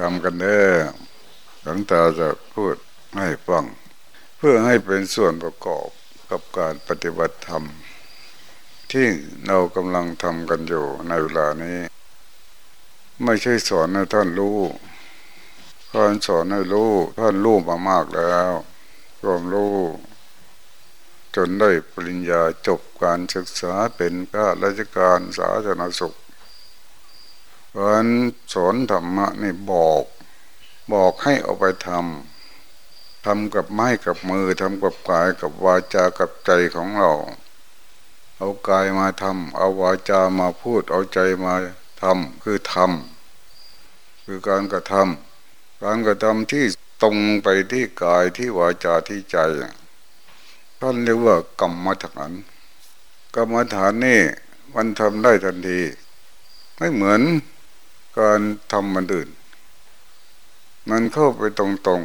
ทำกันเด้อหลังตาจะพูดให้ฟัง เพื่อให้เป็นส่วนประกอบกับการปฏิบัติธรรม ที่เรากำลังทำกันอยู่ในเวลานี้ ไม่ใช่สอนให้ท่านรู้การสอนให้รู้ท่านรู้มามากแล้วรวมรู้ จนได้ปริญญาจบการศึกษาเป็นข้าราชการสาธารณสุข การสอนธรรมะนี่บอก บอกให้เอาไปทำทำกับไม้กับมือทำกับกายกับวาจากับใจของเรา เอากายมาทำเอาวาจามาพูดเอาใจมาทำคือทำคือการกระทำการกระทำที่ตรงไปที่กายที่วาจาที่ใจท่านเรียกว่ากรรมฐานกรรมฐานนี่มันทำได้ทันที ไม่เหมือน การทำมันอื่น มันเข้าไปตรง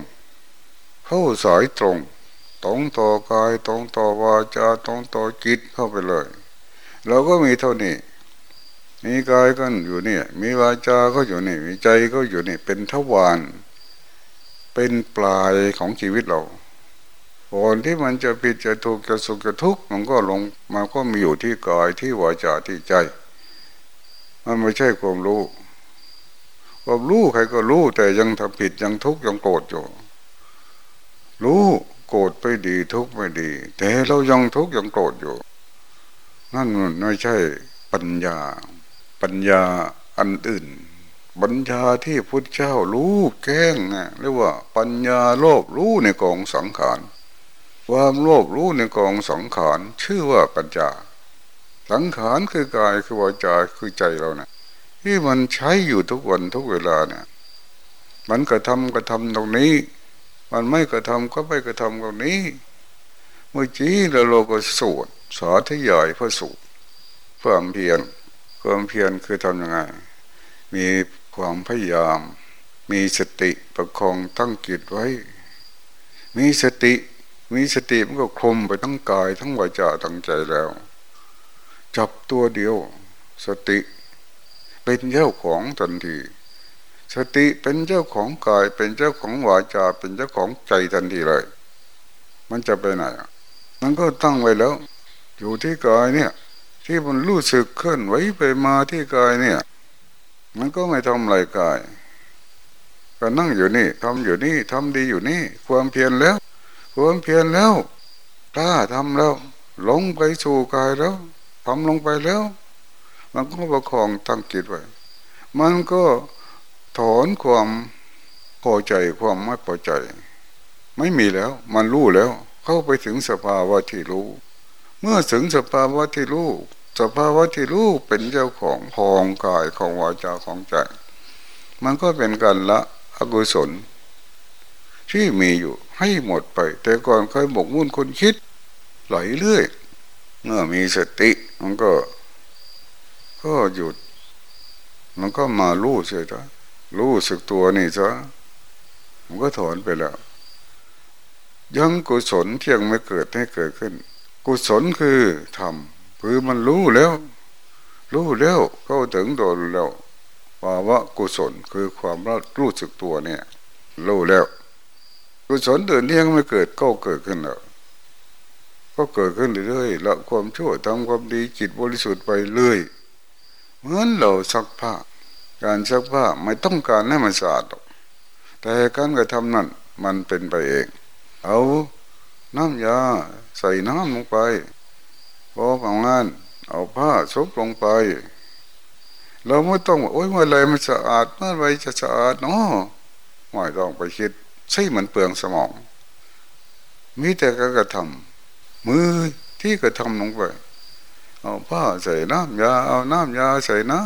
ๆ เข้าสายตรง ตรงต่อกายตรงต่อวาจาตรงต่อจิตเข้าไปเลย เราก็มีเท่านี้ มีกายก็อยู่นี่ มีวาจาก็อยู่นี่ มีใจก็อยู่นี่ เป็นทวารเป็นปลายของชีวิตเราก่อนที่มันจะผิดจะถูกจะสุขจะทุกข์มันก็ลงมันก็มีอยู่ที่กายที่วาจาที่ใจ มันไม่ใช่ความรู้ ความรู้ใครก็รู้แต่ยังทำผิดยังทุกข์ยังโกรธอยู่ รู้โกรธไม่ดีทุกข์ไม่ดี แต่เรายังทุกข์ยังโกรธอยู่ นั่นมันไม่ใช่ปัญญา ปัญญาอันอื่นปัญญาที่พุทธเจ้ารู้แก้งนะเรียกว่าปัญญาโลภรู้ในกองสังขารความโลภรู้ในกองสังขารชื่อว่าปัญญา สังขารคือกายคือวาจาคือใจเราเนะี่ย ที่มันใช้อยู่ทุกวันทุกเวลาเนี่ย มันกระทำกระทำตรงนี้ มันไม่กระทำก็ไม่กระทำตรงนี้ เมื่อกี้เราโลก็สวดสาธยายพระสูตรความเพียรความเพียรคือทำยังไง มีความพยายาม มีสติประคองตั้งจิตไว้ มีสติ มีสติมันก็คลุมไปทั้งกาย ทั้งวาจาทั้งใจแล้ว จับตัวเดียว สติ เป็นเจ้าของทันที สติเป็นเจ้าของกาย เป็นเจ้าของวาจา เป็นเจ้าของใจทันทีเลย มันจะไปไหนมันก็ตั้งไว้แล้ว อยู่ที่กายเนี่ย ที่มันรู้สึกเคลื่อนไหวไปมาที่กายเนี่ย มันก็ไม่ทำอะไรกาย ก็นั่งอยู่นี่ทำอยู่นี่ทำดีอยู่นี่ ความเพียรแล้ว ความเพียรแล้วกล้าทำแล้ว ลงไปสู่กายแล้วทำลงไปแล้ว มันก็ประคองตั้งจิตไว้ มันก็ถอนความพอใจความไม่พอใจ ไม่มีแล้ว มันรู้แล้ว เข้าไปถึงสภาวะที่รู้ เมื่อถึงสภาวะที่รู้สภาวะที่รู้เป็นเจ้าของพองกายของวาจาของใจ มันก็เป็นการละอกุศล ที่มีอยู่ให้หมดไป แต่ก่อนเคยหมกมุ่นคนคิดไหลเรื่อย เมื่อมีสติมันก็ ก็หยุด มันก็มาลู่เสียจ้ะลู่สึกตัวนี่ซะมันก็ถอนไปแล้วยังกุศลเที่ยงไม่เกิดให้เกิดขึ้น กุศลคือทำคือมันรู้แล้ว รู้แล้วเข้าถึงโดนแล้วภาวะกุศลคือความรู้สึกตัวเนี่ยรู้แล้ว กุศลเดินเที่ยงไม่เกิดก็เกิดขึ้นแล้วก็เกิดขึ้นเรื่อยๆละความชั่วทำความดีจิตบริสุทธิ์ไปเรื่อย เหมือนเราซักผ้า การซักผ้าไม่ต้องการให้มันสะอาดหรอกแต่การกระทำนั้นมันเป็นไปเอง เอาน้ำยาใส่น้ำลงไปพอของงานเอาผ้าซุบลงไป เราไม่ต้องโอ้ยเมื่อไรมันสะอาดเมื่อไรจะสะอาดเนาะไม่ต้องไปคิดใช่เหมือนเปลืองสมอง มีแต่การกระทำมือที่กระทำลงไป เอาผ้าใส่น้ำยาเอาน้ำยาใส่น้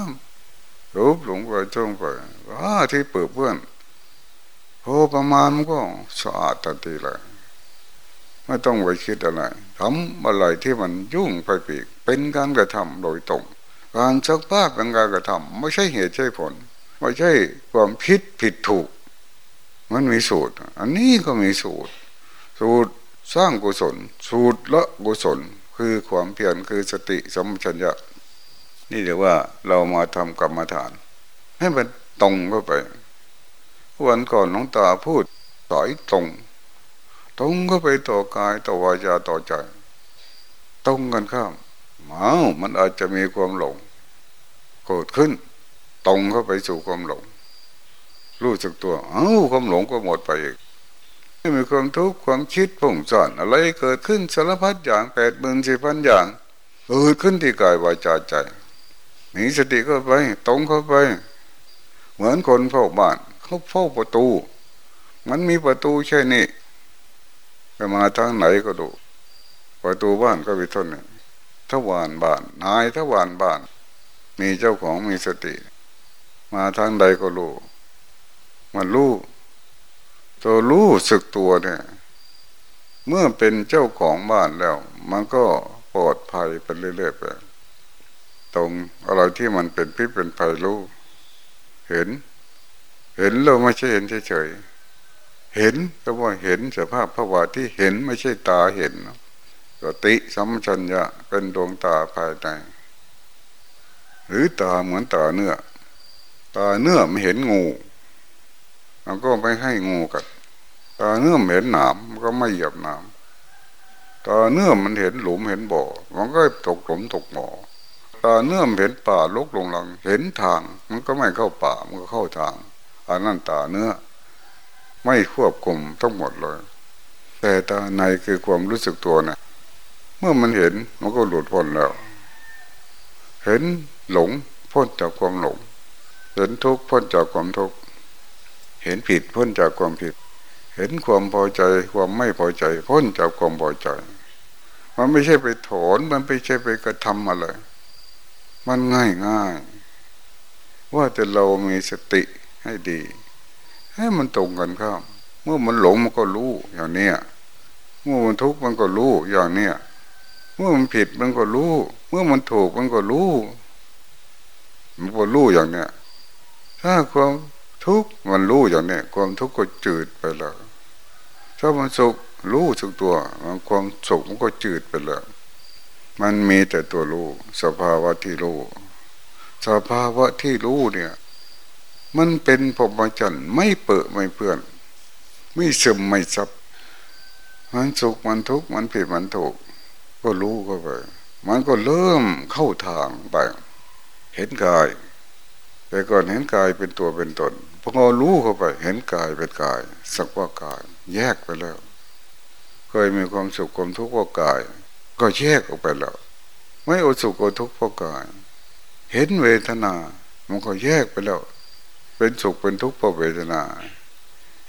ำรูปหลงไปจงไปผ้าที่เปื้อนเพื่อนพอประมาณมันก็สะอาดทันทีเลยไม่ต้องไปคิดอะไรทำอะไรที่มันยุ่งไปปีก เป็นการกระทำโดยตรง การชักผ้าเป็นการกระทำไม่ใช่เหตุใช่ผล ไม่ใช่ความผิดผิดถูก มันมีสูตร อันนี้ก็มีสูตร สูตรสร้างกุศล สูตรละกุศล คือความเพียรคือสติสมชัญญะนี่เรียกว่าเรามาทำกรรมฐาน ให้มันตรงเข้าไปวันก่อนน้องตาพูดสายตรง ตรงก็ไปต่อกายต่อวาจาต่อใจ ตรงกันข้ามเมามันอาจจะมีความหลงเกิดขึ้น ตรงเข้าไปสู่ความหลง รู้สึกตัว เอ้าความหลงก็หมดไปอีก ม่มีความทุกข์ความคิดผงสอนอะไรเกิดขึ้นสารพัดอย่างแปดหมื่นสี่พันอย่างเกิดขึ้นที่กายวาจาใจมีสติเข้าไป ตรงเข้าไป เหมือนคนเฝ้าบ้าน เขาเฝ้าประตู มันมีประตูแค่นี้ไปมาทางไหนก็ดูประตูบ้านก็มีท่านหนึ่งทวารบ้านนายทวารบ้าน มีเจ้าของมีสติ มาทางใดก็รู้มันรู้ ตัวรู้สึกตัวเนี่ย เมื่อเป็นเจ้าของบ้านแล้ว มันก็ปลอดภัยไปเรื่อยๆไปตรงอะไรที่มันเป็นพิษเป็นภัยรู้เห็น เห็นเราไม่ใช่เห็นเฉยๆเห็นก็ว่าเห็นสภาพภาวะที่เห็นไม่ใช่ตาเห็นสติสัมชัญญะเป็นดวงตาภายในหรือตาเหมือนตาเนื้อ ตาเนื้อไม่เห็นงูมันก็ไม่ให้งูกัด ตาเนื้อเห็นหนามมันก็ไม่เหยียบหนามตาเนื้อมันเห็นหลุมเห็นบ่อ มันก็ตกหลุมตกบ่อตาเนื้อเห็นป่าลุกลงหลัง เห็นทาง มันก็ไม่เข้าป่ามันก็เข้าทางอันนั้นตาเนื้อ ไม่ควบคุมทั้งหมดเลย แต่ตาในคือความรู้สึกตัวนะเมื่อมันเห็นมันก็หลุดพ้นแล้ว เห็นหลงพ้นจากความหลง เห็นทุกข์พ้นจากความทุกข์เห็นผิดพ้นจากความผิด เห็นความพอใจความไม่พอใจพ้นจากความพอใจ มันไม่ใช่ไปถอนมันไม่ใช่ไปกระทำอะไรมันง่ายง่ายว่าแต่เรามีสติให้ดี ให้มันตรงกันข้ามเมื่อมันหลงมันก็รู้อย่างเนี้ยเมื่อมันทุกข์มันก็รู้อย่างเนี้ยเมื่อมันผิดมันก็รู้ เมื่อมันถูกมันก็รู้ มันก็รู้อย่างเนี้ยถ้าความทุกข์มันรู้อย่างเนี้ยความทุกข์ก็จืดไปแล้ว ถ้ามันสุขรู้สึกตัวมันความสุขมันก็จืดไปแล้วมันมีแต่ตัวรู้สภาวะที่รู้สภาวะที่รู้เนี่ย มันเป็นพรหมจรรย์ไม่เปิดไม่เพื่อน ไม่ซึมไม่ซับมันสุขมันทุกข์มันผิดมันถูก ก็รู้เข้าไป มันก็เริ่มเข้าทางไป เห็นกาย แต่ก่อนเห็นกายเป็นตัวเป็นตนพอรู้เข้าไป เห็นกายเป็นกาย สักว่ากาย แยกไปแล้ว เคยมีความสุขความทุกข์เพราะกาย ก็แยกออกไปแล้ว ไม่อดสุขอดทุกข์เพราะกาย เห็นเวทนา มันก็แยกไปแล้ว เป็นสุขเป็นทุกข์เพราะเวทนา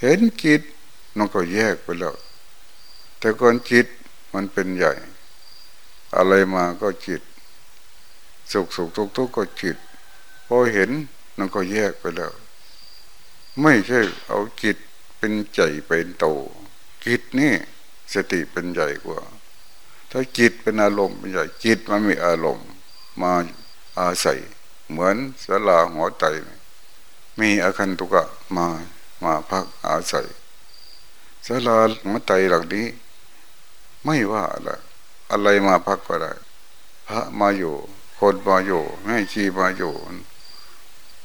เห็นจิตมันก็แยกไปแล้ว แต่ก่อนจิตมันเป็นใหญ่ อะไรมาก็จิต สุขสุขทุกทุกก็จิตพอเห็นมันก็แยกไปแล้ว ไม่ใช่เอาจิต เป็นใจเป็นโตจิตนี่สติเป็นใหญ่กว่า ถ้าจิตเป็นอารมณ์เป็นใหญ่จิตมันมีอารมณ์ มาอาศัย เหมือนสลาหัวใจมีอาคันตุกะมามาพักอาศัยสลาหัวใจหลังนี้ ไม่ว่าอะไรอะไรมาพักก็ได้พระมาอยู่ คนมาอยู่แม่ชีมาอยู่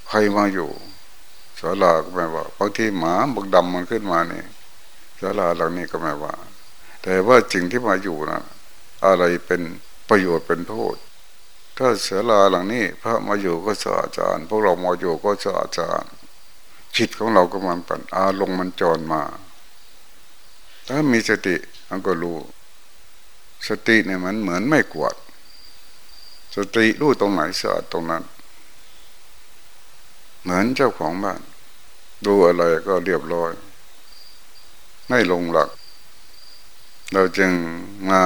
ใครมาอยู่ สาราก็ไม่ว่าบางทีหมาบักดำมันขึ้นมาเนี่ยสาราหลังนี้ก็ไม่ว่า แต่ว่าสิ่งที่มาอยู่นะอะไรเป็นประโยชน์เป็นโทษ ถ้าเสลาหลังนี้ พระมาอยู่ก็สะอาจารย์พวกเรามาอยู่ก็สะอาจารย์จิตของเราก็มันปันอารมณ์มันจรมา ถ้ามีสติมันก็รู้ สติเนี่ยมันเหมือนไม่กวด สติรู้ตรงไหนสะอาดตรงนั้น เหมือนเจ้าของบ้าน ดูอะไรก็เรียบร้อย ไม่ลงหลัก เราจึงมา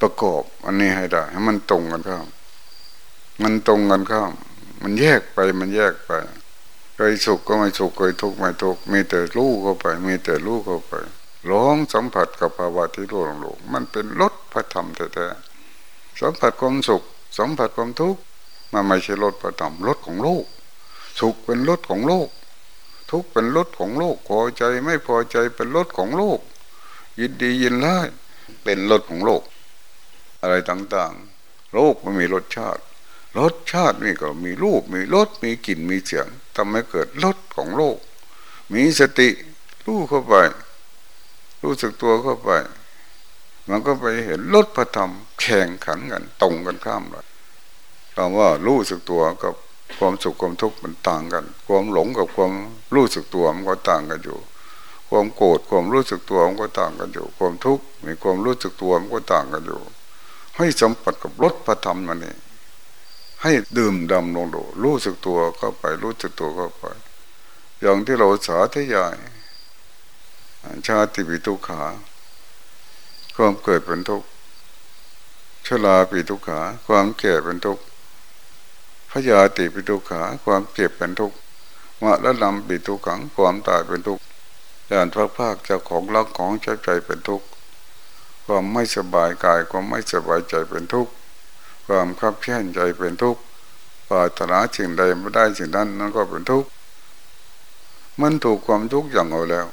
ประกอบอันนี้ให้ได้ ให้มันตรงกันข้ามมันตรงกันข้ามมันแยกไปมันแยกไปเคยสุขก็ไม่สุขเคยทุกข์ไม่ทุกข์มีแต่รู้เข้าไป มีแต่รู้เข้าไปร้องสัมผัสกับภาวะที่รู้ลงมันเป็นรสพระธรรมแท้ๆสัมผัสความสุขสัมผัสความทุกข์มันไม่ใช่รสพระธรรมรสของโลก สุขเป็นรสของโลก ทุกข์เป็นรสของโลกพอใจไม่พอใจเป็นรสของโลก ยินดียินร้ายเป็นรสของโลก อะไรต่างๆ โลกมันมีรสชาติ รสชาตินี่ก็มีรูปมีรสมีกลิ่นมีเสียงทำให้เกิดรสของโลก มีสติรู้เข้าไป รู้สึกตัวเข้าไป มันก็ไปเห็นรสพระธรรมแข่งขันกันตรงกันข้ามเลยคำว่ารู้สึกตัวกับ ความสุขความทุกข์มันต่างกัน ความหลงกับความรู้สึกตัวมันก็ต่างกันอยู่ ความโกรธความรู้สึกตัวมันก็ต่างกันอยู่ ความทุกข์มีความรู้สึกตัวมันก็ต่างกันอยู่ ให้สัมผัสกับรสพระธรรมมันนี่ให้ดื่มดำลงดูรู้สึกตัวเข้าไปรู้สึกตัวเข้าไป อย่างที่เราสาธยาย ชาติปิทุขาความเกิดเป็นทุกข์ชราปิทุขา ความแก่เป็นทุกข์ พยาติปิทุขาความเก็บเป็นทุกข์มะละลำปิทุขังความตายเป็นทุกข์ยานพระภาคเจ้าของรักของใจใจเป็นทุกข์ความไม่สบายกายความไม่สบายใจเป็นทุกข์ความขับแค้นใจเป็นทุกข์ปรารถนาสิ่งใดไม่ได้สิ่งนั้นนั่นก็เป็นทุกข์มันถูกความทุกข์อย่างเอาแล้ว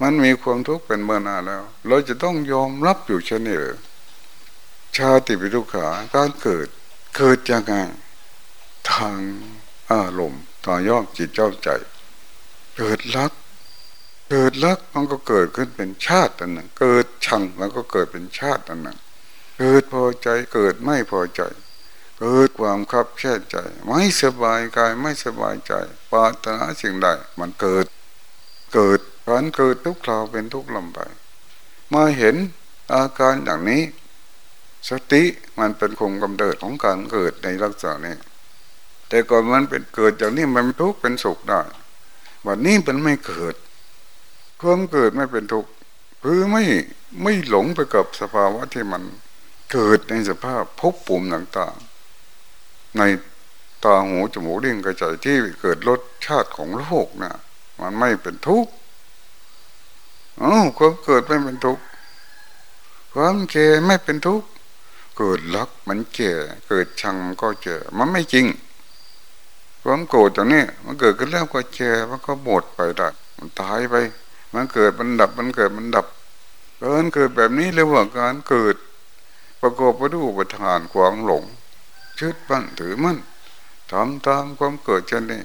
มันมีความทุกข์เป็นเมื่อนาแล้ว เราจะต้องยอมรับอยู่เช่นนี้หรือชาติปิทุขาการเกิดเกิดยังไง ทางอารมณ์ต่อยอดจิตเจ้าใจ เกิดรัก เกิดรักมันก็เกิดขึ้นเป็นชาติอันหนึ่ง เกิดชังมันก็เกิดเป็นชาติอันหนึ่ง เกิดพอใจเกิดไม่พอใจเกิดความคับแค่ใจ ไม่สบายกายไม่สบายใจปาตนาสิ่งใดมันเกิด เกิดการเกิดทุกคราวเป็นทุกลำไปมาเห็นอาการอย่างนี้ สติมันเป็นคงกำเนิดของการเกิดในลักษณะนี้ แต่ก่อนมันเป็นเกิดจากนี้มันทุกข์เป็นสุขได้วันนี้มันไม่เกิดความเกิดไม่เป็นทุกข์คือไม่ไม่หลงไปกับสภาวะที่มันเกิดในสภาพพบปุ่มต่างๆ ในตาหูจมูกลิ้นกระใจที่เกิดรสชาติของโลกนะมันไม่เป็นทุกข์อ๋อความเกิดไม่เป็นทุกข์ความแก่ไม่เป็นทุกข์เกิดรักมันแก่เกิดชังมันก็แก่มันไม่จริง ความโกรธตรงนี้มันเกิดขึ้นแล้วก็แก่มันก็หมดไปได้มันตายไป มันเกิดมันดับมันเกิดมันดับการเกิดแบบนี้เรียกว่าการเกิด ประกอบไปด้วยอุปทานความหลงชึดปั้นถือมั่นทำตามความเกิดเช่นนี้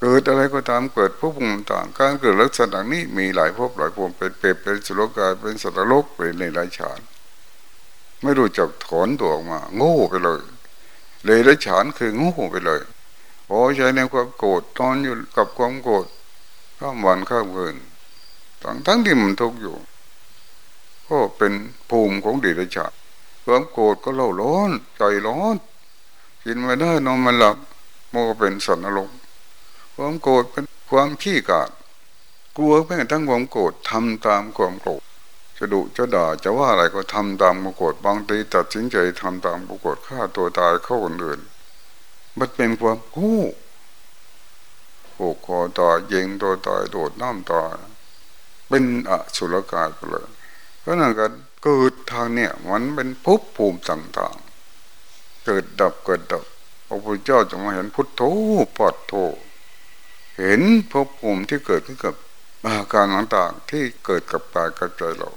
เกิดอะไรก็ตามเกิดภพภูมิต่างการเกิดลักษณะนี้มีหลายภพหลายภูมิเป็นเปรตเป็นสุรกายเป็นสัตว์โลกเป็นในหลายฌานไม่รู้จักถอนตัวออกมา โง่ไปเลย เลยละฉานคือโง่ไปเลย พอใจในความโกรธตอนอยู่กับความโกรธข้ามวันข้ามคืนทั้งทั้งที่มันทุกข์อยู่ ก็เป็นภูมิของดิฉาความโกรธก็เล่าร้อนใจร้อนกินไม่ได้นอนไม่หลับโมก็เป็นสันนรกความโกรธเป็นความขี้กาดกลัวแม้ทั้งความโกรธทำตามความโกรธจะดุจะด่าจะว่าอะไรก็ทำตามความโกรธบางทีตัดสินใจทำตามความโกรธฆ่าตัวตายเข้าคนอื่น มันเป็นความกู้ผูกคอตายยิงตัวตายโดดน้ำตายเป็นอสุรกายไปเลยเพราะนั้นการเกิดทางเนี่ยมันเป็นภพภูมิต่างๆ เกิดดับเกิดดับพระพุทธเจ้าจะมาเห็นพุทโธปัดโธเห็นภพภูมิที่เกิดขึ้นกับอาการต่างๆที่เกิดกับกายกับใจเรา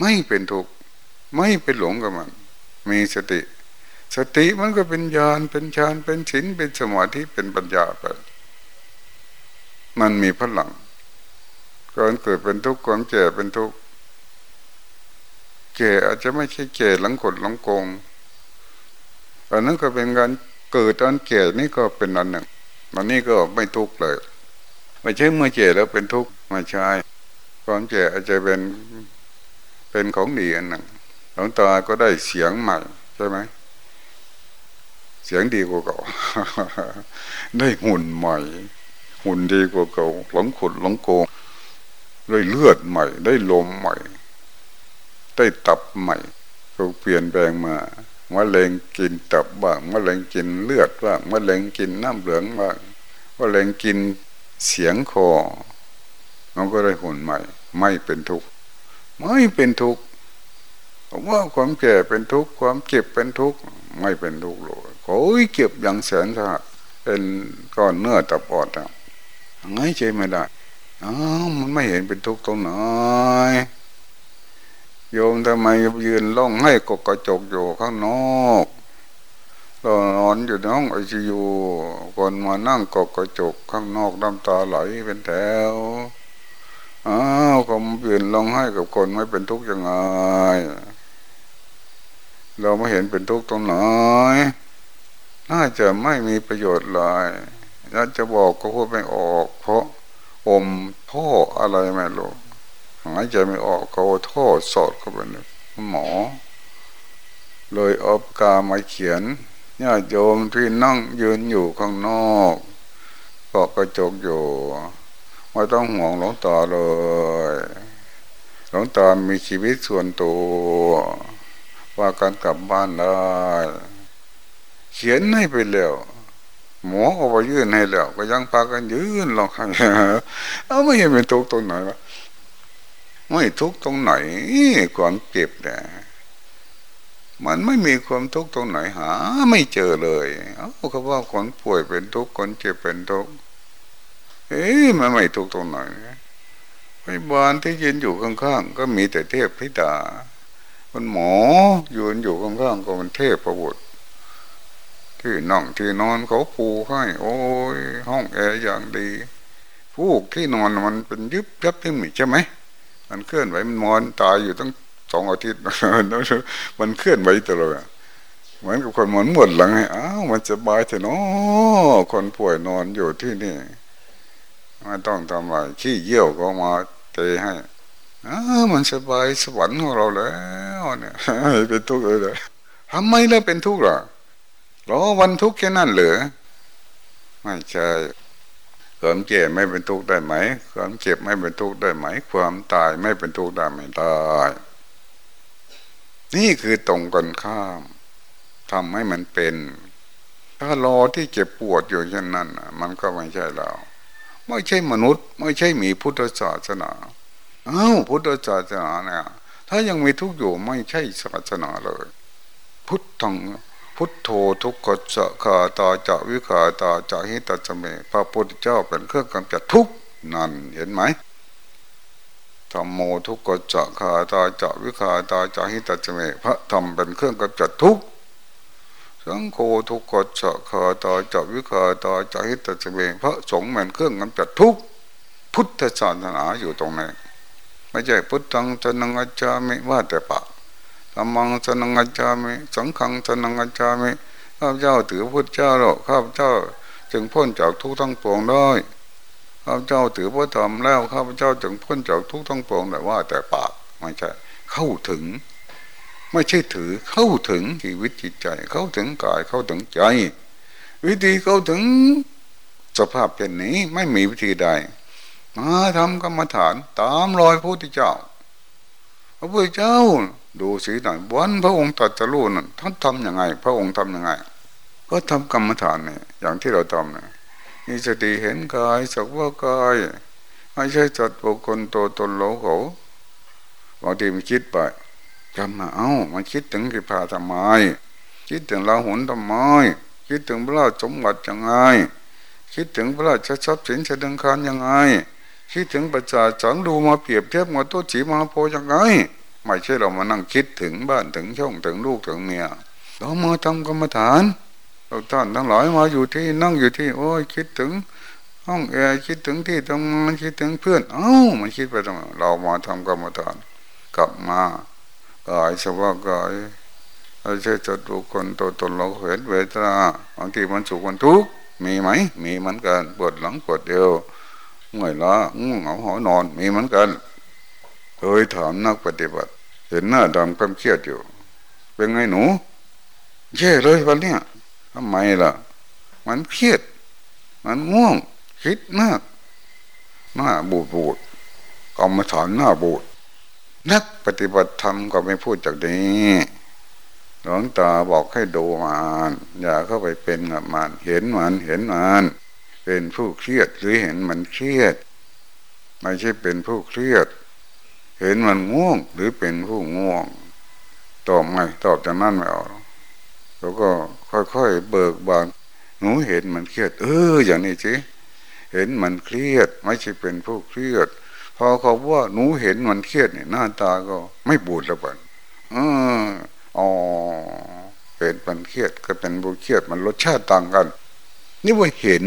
ไม่เป็นทุกข์ไม่เป็นหลงกับมัน มีสติ สติมันก็เป็นญาณเป็นฌานเป็นศีลเป็นสมาธิเป็นปัญญาไป มันมีพลังการเกิดเป็นทุกข์ความแก่เป็นทุกข์แก่อาจจะไม่ใช่แก่หลังขดหลังโกงอันนั้นก็เป็นการเกิดตอนแก่นี่ก็เป็นอันหนึ่งมันนี่ก็ไม่ทุกข์เลย ไม่ใช่เมื่อแก่แล้วเป็นทุกข์ไม่ใช่ความแก่อาจจะเป็นเป็นของดีอันหนึ่งหลวงตาก็ได้เสียงใหม่ใช่ไหม เสียงดีกว่าเก่า ได้หุ่นใหม่ หุ่นดีกว่าเก่าหลังขุดหลังโกงได้เลือดใหม่ ได้ลมใหม่ ได้ตับใหม่ก็เปลี่ยนแปลงมามะเร็งกินตับบ้างมะเร็งกินเลือดบ้างมะเร็งกินน้ำเหลืองบ้างมะเร็งกินเสียงคอมันก็ได้หุ่นใหม่ ไม่เป็นทุกข์ไม่เป็นทุกข์ผมว่าความแก่เป็นทุกข์ความเจ็บเป็นทุกข์ ไม่เป็นทุกข์เลยโอ้ยเก็บอย่างแสนสาหัสเป็นก้อนเนื้อตับอดอะไงใจไม่ได้อ้าวมันไม่เห็นเป็นทุกข์ตรงไหนโยมทำไมยืนล่องให้กกระจกอยู่ข้างนอกก็นอนอยู่ในห้องไอซียูคนมานั่งกกกระจกข้างนอกน้ำตาไหลเป็นแถวอ้าวก็เปลี่ยนลองให้กับคนไม่เป็นทุกข์ยังไง เราไม่เห็นเป็นทุกข์ตรงไหนน่าจะไม่มีประโยชน์เลยน่าจะบอกก็พูดไม่ออก เพราะอมท่ออะไรไม่รู้หายใจไม่ออกเขาท่อสอดเข้าไปเลยหมอ เลยอากามาเขียนญาติโยมที่นั่งยืนอยู่ข้างนอกก็กระจกอยู่ไม่ต้องห่วงหลวงตาเลย หลวงตามีชีวิตส่วนตัว ว่าการกลับบ้านได้เขียนให้ไปแล้วหมอเอาไปยื่นให้แล้ว ก็ยังพากันยืนลองให้เอาไม่เห็นเป็นทุกข์ตรงไหนวะไม่ทุกข์ตรงไหนความเจ็บเนี่ยมันไม่มีความทุกข์ตรงไหนหา ไม่เจอเลยเอาเขาว่าคนป่วยเป็นทุกข์คนเจ็บเป็นทุกข์เอ๊ะมันไม่ทุกข์ตรงไหนพยาบาลที่ยืนอยู่ข้างๆก็มีแต่เทพพิดา คนหมอยืนอยู่ข้างๆก็เป็นเทพประวุฒที่นั่งที่นอนเขาปูให้ โอ้ย ห้องแอร์อย่างดีฟูกที่นอนมันเป็นยึบยับที่มีใช่ไหมมันเคลื่อนไหวมันมอนตายอยู่ตั้งสองอาทิตย์มันเคลื่อนไหวตลอดเหมือนกับคนมันหมดหลังให้อ้าวมันจะบายเถอะเนาะคนป่วยนอนอยู่ที่นี่ไม่ต้องทำอะไรขี้เยี่ยวก็มาเตะให้ มันสบายสวรรค์ของเราแล้วเนี่ยเป็นทุกข์เลยทำไมเราเป็นทุกข์ล่ะรอวันทุกข์แค่นั้นเหรอไม่ใช่ความเจ็บไม่เป็นทุกข์ได้ไหม ความเจ็บไม่เป็นทุกข์ได้ไหม ความตายไม่เป็นทุกข์ได้ไหม่ได้ นี่คือตรงกันข้ามทำให้มันเป็น ถ้ารอที่เจ็บปวดอยู่เช่นนั้นมันก็ไม่ใช่เรา ไม่ใช่มนุษย์ ไม่ใช่มีพุทธศาสนา อ้าวพุทธศาสนาเนี่ยถ้ายังมีทุกข์อยู่ไม่ใช่ศาสนาเลย พุทธังพุทโธทุกขจะขาตาจะวิขาตาจะหิตจเมพระพุทธเจ้าเป็นเครื่องกำจัดทุกข์นั่นเห็นไหมธรรมโมทุกขจะขาตาจะวิขาตาจะหิตจเมพระธรรมเป็นเครื่องกำจัดทุกข์สังโฆทุกขจะขาตาจะวิขาตาจะหิตจเมพระสงฆ์เป็นเครื่องกำจัดทุกข์พุทธศาสนาอยู่ตรงนี้ ไม่ใช่พุทธังจนังอาจามิว่าแต่ปากธรรมังสนังอาจามิสังขังสนังอาจามิข้าพเจ้าถือพุทธเจ้าหรอกข้าพเจ้าจึงพ้นจากทุกทั้งปวงได้ข้าพเจ้าถือพระธรรมแล้วข้าพเจ้าจึงพ้นจากทุกทั้งปวงแต่ว่าแต่ปากไม่ใช่เข้าถึง ไม่ใช่ถือเข้าถึงชีวิตจิตใจ เข้าถึงกายเข้าถึงใจ วิธีเข้าถึงสภาพเป็นนี้ไม่มีวิธีใด มาทำกรรมฐาน ตามรอยพระพุทธเจ้า พระพุทธเจ้า ดูสีหน่อยวันพระองค์ตัดจะรู้นั่นท่านทำยังไง พระองค์ทำยังไง ก็ทำกรรมฐานเนี่ยอย่างที่เราทำเนี่ยมีสติเห็นกายสักว่ากายไม่ใช่จัดบุคคลตัวตนโลกเขาบางทีมันคิดไปจำมาเอ้ามันคิดถึงกิพาทำไม คิดถึงเราหุนทำไม คิดถึงพระราชสมบัติยังไง คิดถึงพระราชทรัพย์สินเสด็จคานยังไง คิดถึงประชาสังดูมาเปรียบเทียบกับตัวจีมาโพยังไงไม่ใช่เรามานั่งคิดถึงบ้านถึงช่องถึงลูกถึงเมียเรามาทำกรรมฐานเราท่านทั้งหลายมาอยู่ที่นั่งอยู่ที่ โอ้ยคิดถึงห้องแอร์คิดถึงที่ทำงานคิดถึงเพื่อน เอ้ามันคิดไปทำไมเรามาทำกรรมฐาน กลับมากายสภาพกายไม่ใช่จัดบุคคลตัวตนเราเห็นเวทนาบางทีมันสุขมันทุกข์มีไหม มีเหมือนกันปวดหลังปวดเอว เมื่อยล้าง่วงเหงาหอนอนมีเหมือนกันเคยถามนักปฏิบัติ เห็นหน้าดำความเครียดอยู่ เป็นไงหนูแย่เลยวันเนี้ยทำไมล่ะ มันเครียด มันง่วง คิดมากหน้าบูดบูดกรรมฐานหน้าบูดนักปฏิบัติธรรมก็ไม่พูดจากนี้หลวงตาบอกให้ดูมันอย่าเข้าไปเป็นกับมัน เห็นมันเห็นมัน เป็นผู้เครียดหรือเห็นมันเครียด ไม่ใช่เป็นผู้เครียด เห็นมันง่วงหรือเป็นผู้ง่วง ตอบไม่ตอบจากนั้นไม่ออกแล้วก็ค่อยๆเบิกบานหนูเห็นมันเครียด เออ อย่างนี้สิเห็นมันเครียด ไม่ใช่เป็นผู้เครียด พอเขาว่าหนูเห็นมันเครียดเนี่ยหน้าตาก็ไม่บูดแล้วบันเอออ๋อเป็นปัญกันเครียดก็เป็นบุเครียดมันรสชาติต่างกัน นี่ว่าเห็น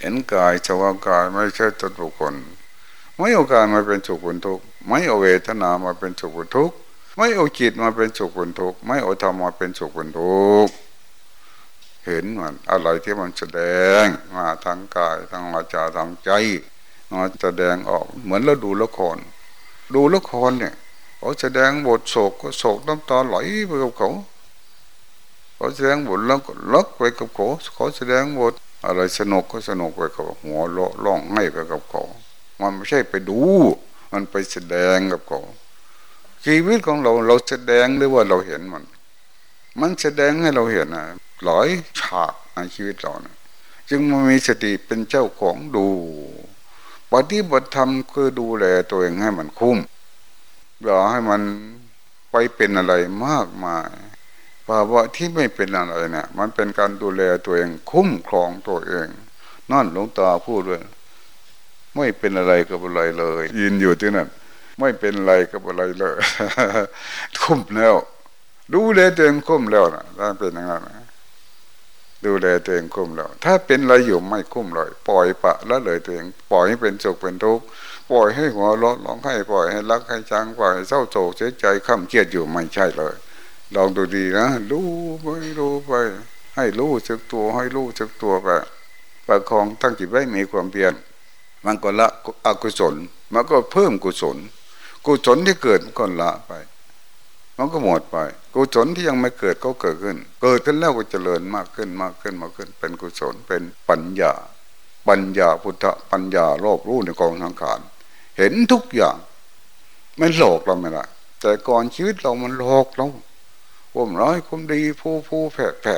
เห็นกายสภาวกายไม่ใช่ตัวบุคคล ไม่เอากายมาเป็นสุขเป็นทุกข์ไม่เอาเวทนามาเป็นสุขเป็นทุกข์ไม่เอาจิตมาเป็นสุขเป็นทุกข์ไม่เอาธรรมมาเป็นสุขเป็นทุกข์เห็นมันอะไรที่มันแสดงมาทางกายทางวาจาทางใจมาแสดงออกเหมือนเราดูละคร ดูละครเนี่ยเขาแสดงบทโศกก็โศกน้ำตาไหลไปกับเขาเขาแสดงบทล้วก็ลักไปกับเขาเขาแสดงบท อะไรสนุกก็สนุกไปกับหัวเราะร้องให้ไปกับเขา มันไม่ใช่ไปดู มันไปแสดงกับเขาชีวิตของเราเราแสดงหรือว่าเราเห็นมัน มันแสดงให้เราเห็นนะหลายฉากในชีวิตเรานะจึงมันมีสติเป็นเจ้าของดูปฏิบัติธรรมคือดูแลตัวเองให้มันคุ้มอย่าให้มันไปเป็นอะไรมากมาย ภาวะที่ไม่เป็นอะไรเนี่ยมันเป็นการดูแลตัวเอง คุ้มครองตัวเอง นั่นหลวงตาพูดเลยไม่เป็นอะไรกับอะไรเลยยินอยู่ที่นั่นไม่เป็นอะไรกับอะไรเลยคุ้มแล้ว ดูแลตัวเองคุ้มแล้วนะถ้าเป็นอย่างนั้นดูแลตัวเองคุ้มแล้ว ถ้าเป็นอะไรอยู่ไม่คุ้มเลย ปล่อยปะละเลยตัวเอง ปล่อยให้เป็นสุขเป็นทุกข์ปล่อยให้หัวร้อนร้องให้ปล่อยให้รักให้ชังปล่อยให้เศร้าโศกเสียใจข้ามเครียดอยู่ไม่ใช่เลย ลองดูดีนะรู้ไปรู้ไป ให้รู้สึกตัว ให้รู้สึกตัวไปประคองตั้งจิตไว้มีความเพียรมันก็ละอกุศลมันก็เพิ่มกุศล กุศลที่เกิดมันก็ละไป มันก็หมดไป กุศลที่ยังไม่เกิดก็เกิดขึ้น เกิดขึ้นแล้วก็เจริญมากขึ้นมากขึ้นมากขึ้น เป็นกุศลเป็นปัญญา ปัญญาพุทธปัญญารอบรู้ในกองทางขานเห็นทุกอย่าง ไม่หลอกเราไม่ละแต่ก่อนชีวิตเรามันหลอกเรา ผมร้อยผมดีผู้ผู้แผลแผล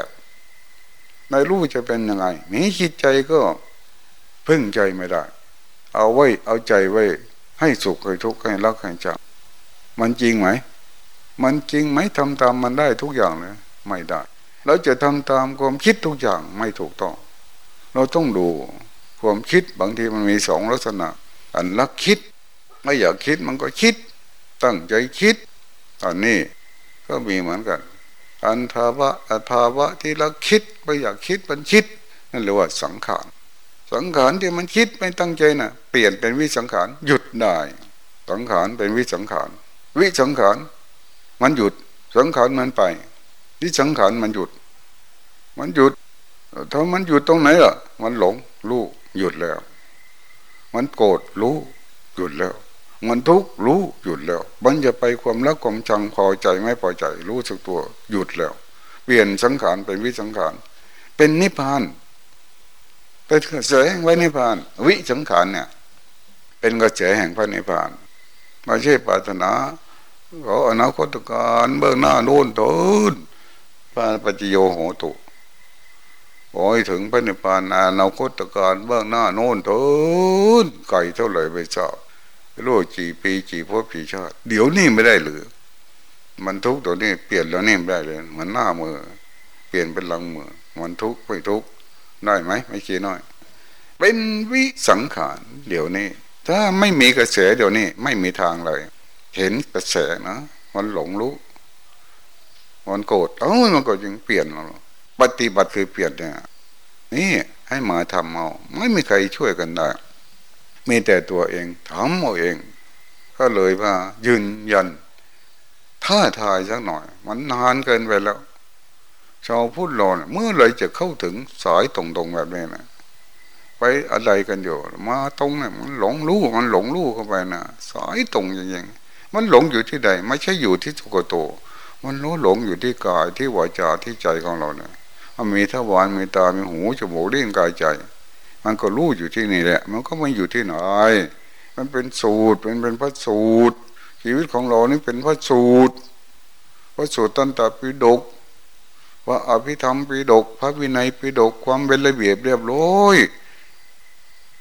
ในรู้จะเป็นยังไง มีจิตใจก็พึ่งใจไม่ได้ เอาไว้เอาใจไว้ ให้สุขให้ทุกข์ให้รักให้จังมันจริงไหม มันจริงไหมทำตามมันได้ทุกอย่างเลยไม่ได้เราจะทำตามความคิดทุกอย่างไม่ถูกต้อง เราต้องดูความคิดบางทีมันมีสองลักษณะ อันรักคิด ไม่อยากคิดมันก็คิด ตั้งใจคิด ตอนนี้ ก็มีเหมือนกัน อันภาวะอัภาวะที่เรักคิดไม่อยากคิดมันคิด นั่นเรียกว่าสังขารสังขารที่มันคิดไม่ตั้งใจนะ่ะ เปลี่ยนเป็นวิสังขารหยุดได้ สังขารเป็นวิสังขารวิสังขารมันหยุด สังขารมันไปวิสังขารมันหยุด มันหยุดถ้ามันหยุดตรงไหนล่ะ มันหลงรู้หยุดแล้ว มันโกรธรู้หยุดแล้ว มันทุกข์รู้หยุดแล้ว มันจะไปความรักความชังพอใจไม่พอใจ รู้สึกตัวหยุดแล้ว เปลี่ยนสังขารเป็นวิสังขารเป็นนิพพานเป็นกระแสแห่งพระนิพพาน วิสังขารเนี่ย เป็นกระแสแห่งพระนิพพานไม่ใช่ปรารถนาขออนาคตการเบื้องหน้าโน้นทุนพระปัจจโยโหตุโอ้ถึงพระนิพพานอนาคตการเบื้องหน้าโน้นทุนไก่เท่าไหร่ไม่ทราบ รู้กี่ปีกี่พบกี่ชาติเดี๋ยวนี้ไม่ได้หรือ มันทุกตัวนี้เปลี่ยนแล้วนี่ไม่ได้เลยมันหน้ามือ เปลี่ยนเป็นหลังมือ มันทุกไม่ทุกได้ไหมไม่ขี้น้อย เป็นวิสังขารเดี๋ยวนี้ ถ้าไม่มีกระแสเดี๋ยวนี้ไม่มีทางเลย เห็นกระแสนะมันหลงรู้มันโกรธเอ้ามันก็ยังเปลี่ยนเราปฏิบัติคือเปลี่ยนเนี่ยนี่ให้มาทำเอาไม่มีใครช่วยกันได้ มีแต่ตัวเองทำเอาเอง ก็เลยว่ายืนยันท่าทายสักหน่อย มันนานเกินไปแล้ว ชาวพุทธเราเมื่อไรจะเข้าถึงสายตรงๆแบบนี้นะไปอะไรกันอยู่ มาตรงเนี่ยมันหลงรู้มันหลงรู้เข้าไปนะสายตรงจริงๆมันหลงอยู่ที่ใด ไม่ใช่อยู่ที่สุกโต มันรู้หลงอยู่ที่กายที่วาจาที่ใจของเราเนี่ยมันมีทวารมีตา มีหูจมูกลิ้นกายใจ มันก็รู้อยู่ที่นี่แหละ มันก็ไม่อยู่ที่ไหน มันเป็นสูตรเป็นเป็นพระสูตร ชีวิตของเรานี่เป็นพระสูตร พระสูตรตั้งแต่ปีดกว่าอภิธรรมปีดกพระวินัยปีดกความเป็นระเบียบเรียบร้อย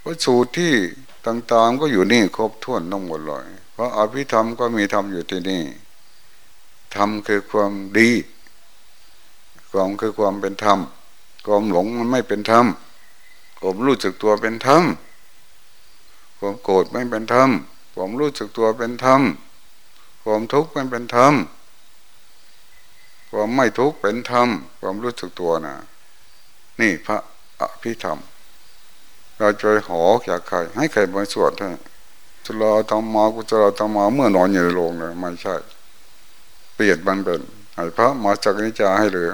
พระสูตรที่ต่างๆก็อยู่นี่ครบถ้วนทั้งหมดเลยเพราะอภิธรรมก็มีธรรมอยู่ที่นี่ธรรมคือความดีความคือความเป็นธรรมความหลงมันไม่เป็นธรรม ผมรู้สึกตัวเป็นธรรมความโกรธไม่เป็นธรรมความรู้สึกตัวเป็นธรรมความทุกข์ไม่เป็นธรรมความไม่ทุกข์เป็นธรรมความรู้สึกตัวนะนี่พระอภิธรรม เราจะหอจากใคร ให้ใครมาสวดให้จะรอทำมากุจะรอทำมาเมื่อนอนอยู่ในโรงเลยไม่ใช่ เปลี่ยนมันเป็นให้พระมาจากนิจาให้เลย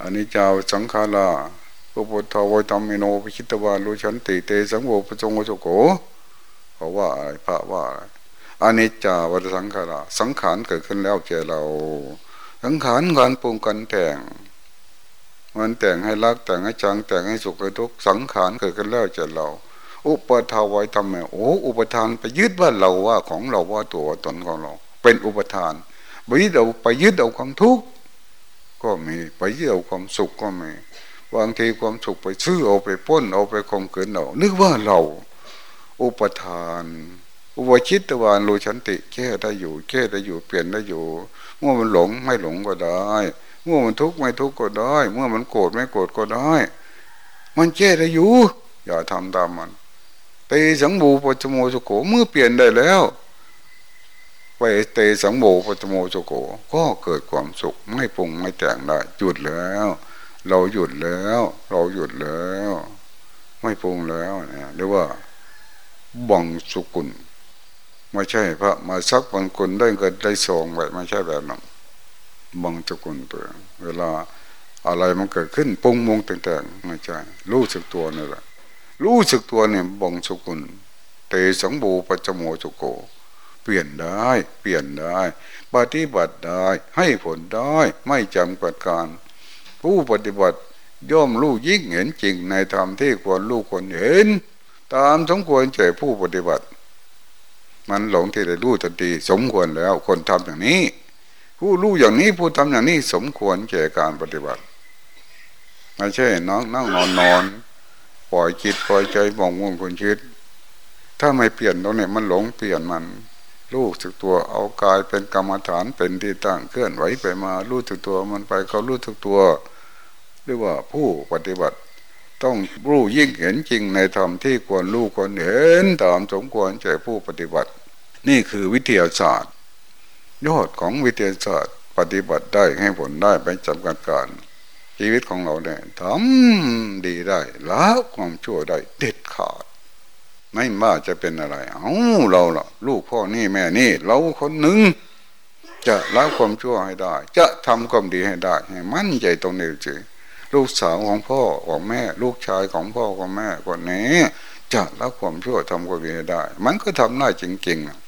อันนี้จาสังขารา ปุปทาวธรรมิโนปิคิตวาลุชันติเตสังโฆปจงโโจโกเขาว่าพระว่าอันนี้จาวัฏสังขาราสังขารเกิดขึ้นแล้วแก่เรา สังขารการปรุงกันแต่ง มันแต่งให้รักแต่งให้จังแต่งให้สุขให้ทุกข์สังขารเกิดขึ้นแล้วแก่เรา อุปทาไว้ทำไมโอ้อุปทานไปยึดว่าเราว่าของเราว่าตัวตนของเรา เป็นอุปทานไปยึดเอาไปยึดเอาความทุกข์ก็มีไปยึดเอาความสุขก็มี บางทีความสุขไปซื้อเอาไปป้นเอาไปคมขืนเรานึกว่าเรา อุปทาน อุปชิตตะวานโลชันติแค่ได้อยู่แค่ได้อยู่เปลี่ยนได้อยู่ เมื่อมันหลงไม่หลงก็ได้ เมื่อมันทุกข์ไม่ทุกข์ก็ได้ เมื่อมันโกรธไม่โกรธก็ได้ มันแค่ได้อยู่ อย่าทำตามมันเตสังบูปจโมสุโขเมื่อเปลี่ยนได้แล้วไปเตสังโบปจโมโจโกก็เกิดความสุขไม่ปรุงไม่แต่งได้หยุดแล้ว เราหยุดแล้ว เราหยุดแล้ว ไม่ปรุงแล้วนี่ยเรียกว่าบังสุกุลไม่ใช่พระมาซักบังกุลได้เกิดได้ส่งไปไม่ใช่แบบนั้นบังสุกุลตัวเวลาอะไรมันเกิดขึ้นปรุงมงแต่งๆไม่ใช่รู้สึกตัวนี่แหละรู้สึกตัวเนี่ยบังสุกุลเตสังบูปจโมโจโก เปลี่ยนได้ เปลี่ยนได้ ปฏิบัติได้ ให้ผลได้ ไม่จำกัดการ ผู้ปฏิบัติย่อมรู้ยิ่งเห็นจริงในธรรมที่ควรรู้ควรเห็น ตามสมควรแก่ผู้ปฏิบัติ มันหลงที่ได้รู้ทันทีสมควรแล้วคนทำอย่างนี้ ผู้รู้อย่างนี้ผู้ทำอย่างนี้สมควรแก่การปฏิบัติไม่ใช่น้องนั่งนอนนอนปล่อยจิตปล่อยใจมองมุ่งคนคิดถ้าไม่เปลี่ยนตรงนี้มันหลงเปลี่ยนมัน รู้สึกตัวเอากายเป็นกรรมฐานเป็นที่ตั้งเคลื่อนไหวไปมารู้สึกตัวมันไปเขารู้สึกตัวเรียกว่าผู้ปฏิบัติ ต้องรู้ยิ่งเห็นจริงในธรรมที่ควรรู้ควรเห็นตามสมควรแก่ผู้ปฏิบัติ นี่คือวิทยาศาสตร์ ยอดของวิทยาศาสตร์ ปฏิบัติได้ให้ผลได้ไปจำกัดการชีวิตของเราเนี่ยทำดีได้ละความชั่วได้เด็ดขาด ไม่ว่าจะเป็นอะไร เอาเราล่ะ ลูกพ่อนี่แม่นี่ เราคนหนึ่งจะละความชั่วให้ได้ จะทำความดีให้ได้ ให้มั่นใจตรงนี้สิลูกสาวของพ่อของแม่ ลูกชายของพ่อของแม่คนนี้ จะละความชั่วทำความดีให้ได้ มันก็ทำได้จริงๆ